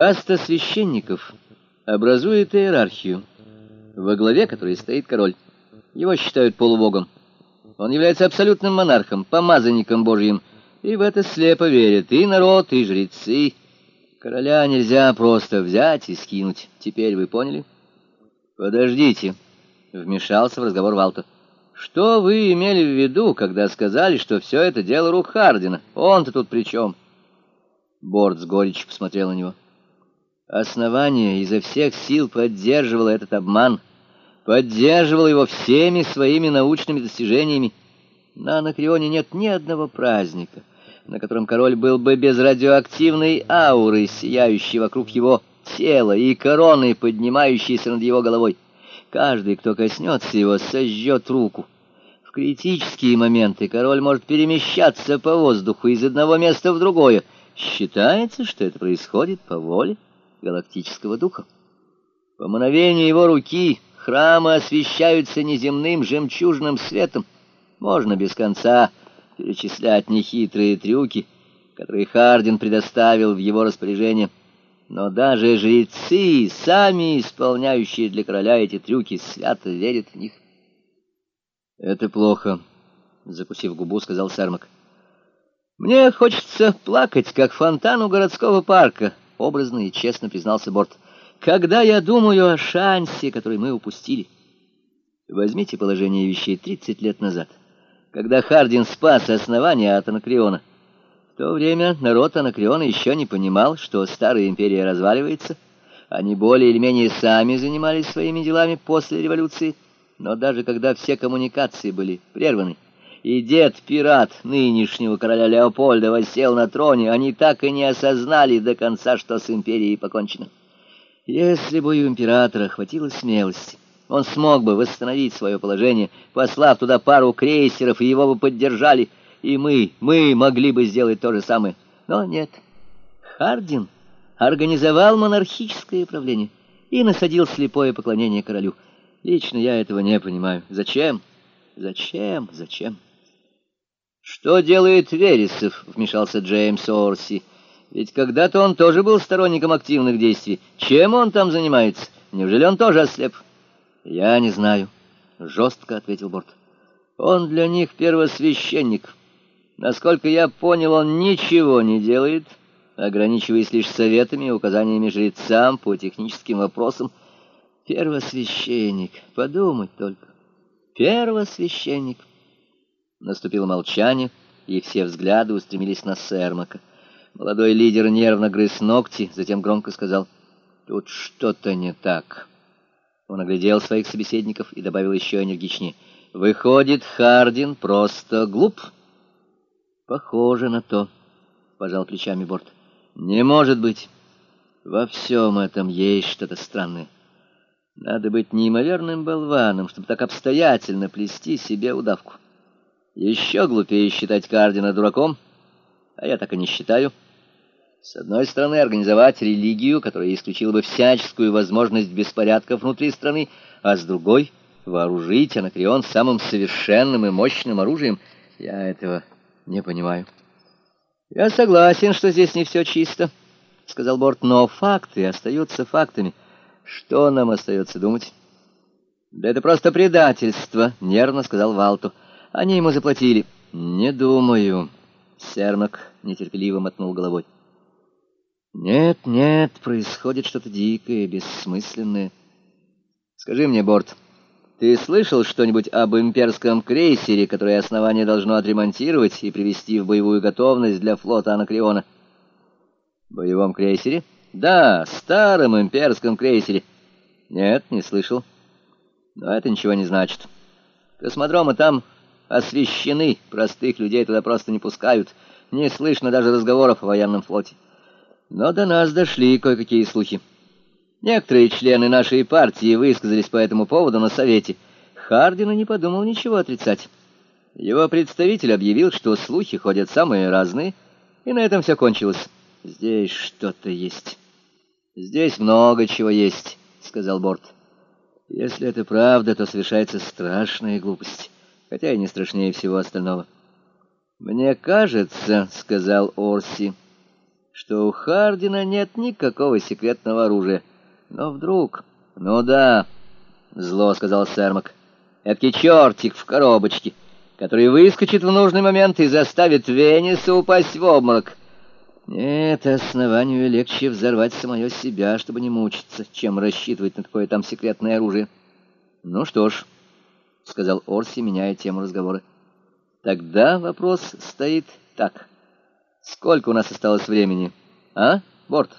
Каста священников образует иерархию, во главе которой стоит король. Его считают полубогом. Он является абсолютным монархом, помазанником Божьим, и в это слепо верят и народ, и жрецы. Короля нельзя просто взять и скинуть. Теперь вы поняли? Подождите, вмешался в разговор Валто. Что вы имели в виду, когда сказали, что все это дело рук Хардина? Он-то тут при чем? Борт с горечью посмотрел на него. Основание изо всех сил поддерживало этот обман, поддерживало его всеми своими научными достижениями. На Анакреоне нет ни одного праздника, на котором король был бы без радиоактивной ауры, сияющей вокруг его тела, и короны, поднимающейся над его головой. Каждый, кто коснется его, сожжет руку. В критические моменты король может перемещаться по воздуху из одного места в другое. Считается, что это происходит по воле галактического духа. По мановению его руки храмы освещаются неземным жемчужным светом. Можно без конца перечислять нехитрые трюки, которые Хардин предоставил в его распоряжение. Но даже жрецы, сами исполняющие для короля эти трюки, свято верят в них. «Это плохо», — закусив губу, сказал Сармак. «Мне хочется плакать, как фонтан у городского парка», образно и честно признался Борт. «Когда я думаю о шансе, который мы упустили...» Возьмите положение вещей 30 лет назад, когда Хардин спас основание от Анакреона. В то время народ Анакреона еще не понимал, что старая империя разваливается. Они более или менее сами занимались своими делами после революции, но даже когда все коммуникации были прерваны, и дед-пират нынешнего короля Леопольда воссел на троне, они так и не осознали до конца, что с империей покончено. Если бы у императора хватило смелости, он смог бы восстановить свое положение, послав туда пару крейсеров, и его бы поддержали, и мы, мы могли бы сделать то же самое. Но нет. Хардин организовал монархическое правление и насадил слепое поклонение королю. Лично я этого не понимаю. Зачем? Зачем? Зачем? «Что делает Вересов?» — вмешался Джеймс Орси. «Ведь когда-то он тоже был сторонником активных действий. Чем он там занимается? Неужели он тоже ослеп?» «Я не знаю», — жестко ответил Борт. «Он для них первосвященник. Насколько я понял, он ничего не делает, ограничиваясь лишь советами и указаниями жрецам по техническим вопросам. Первосвященник, подумать только. Первосвященник». Наступило молчание, и все взгляды устремились на Сермака. Молодой лидер нервно грыз ногти, затем громко сказал «Тут что-то не так». Он оглядел своих собеседников и добавил еще энергичнее «Выходит, Хардин просто глуп». «Похоже на то», — пожал плечами Борт. «Не может быть. Во всем этом есть что-то странное. Надо быть неимоверным болваном, чтобы так обстоятельно плести себе удавку». Еще глупее считать Кардина дураком, а я так и не считаю. С одной стороны, организовать религию, которая исключила бы всяческую возможность беспорядков внутри страны, а с другой — вооружить Анакреон самым совершенным и мощным оружием. Я этого не понимаю. «Я согласен, что здесь не все чисто», — сказал Борт, — «но факты остаются фактами. Что нам остается думать?» «Да это просто предательство», — нервно сказал Валту. Они ему заплатили. Не думаю. Сермак нетерпеливо мотнул головой. Нет, нет, происходит что-то дикое, бессмысленное. Скажи мне, Борт, ты слышал что-нибудь об имперском крейсере, который основание должно отремонтировать и привести в боевую готовность для флота Анакреона? Боевом крейсере? Да, старом имперском крейсере. Нет, не слышал. Но это ничего не значит. Космодромы там освещены, простых людей туда просто не пускают, не слышно даже разговоров о военном флоте. Но до нас дошли кое-какие слухи. Некоторые члены нашей партии высказались по этому поводу на совете. Хардина не подумал ничего отрицать. Его представитель объявил, что слухи ходят самые разные, и на этом все кончилось. «Здесь что-то есть». «Здесь много чего есть», — сказал Борт. «Если это правда, то совершается страшная глупость» хотя и не страшнее всего остального. «Мне кажется, — сказал Орси, — что у Хардина нет никакого секретного оружия. Но вдруг... Ну да, зло сказал Сермак. Эдакий чертик в коробочке, который выскочит в нужный момент и заставит Венеса упасть в обморок. Нет, основанию легче взорвать самое себя, чтобы не мучиться, чем рассчитывать на такое там секретное оружие. Ну что ж, сказал Орси, меняя тему разговора. Тогда вопрос стоит так. Сколько у нас осталось времени? А, Борт?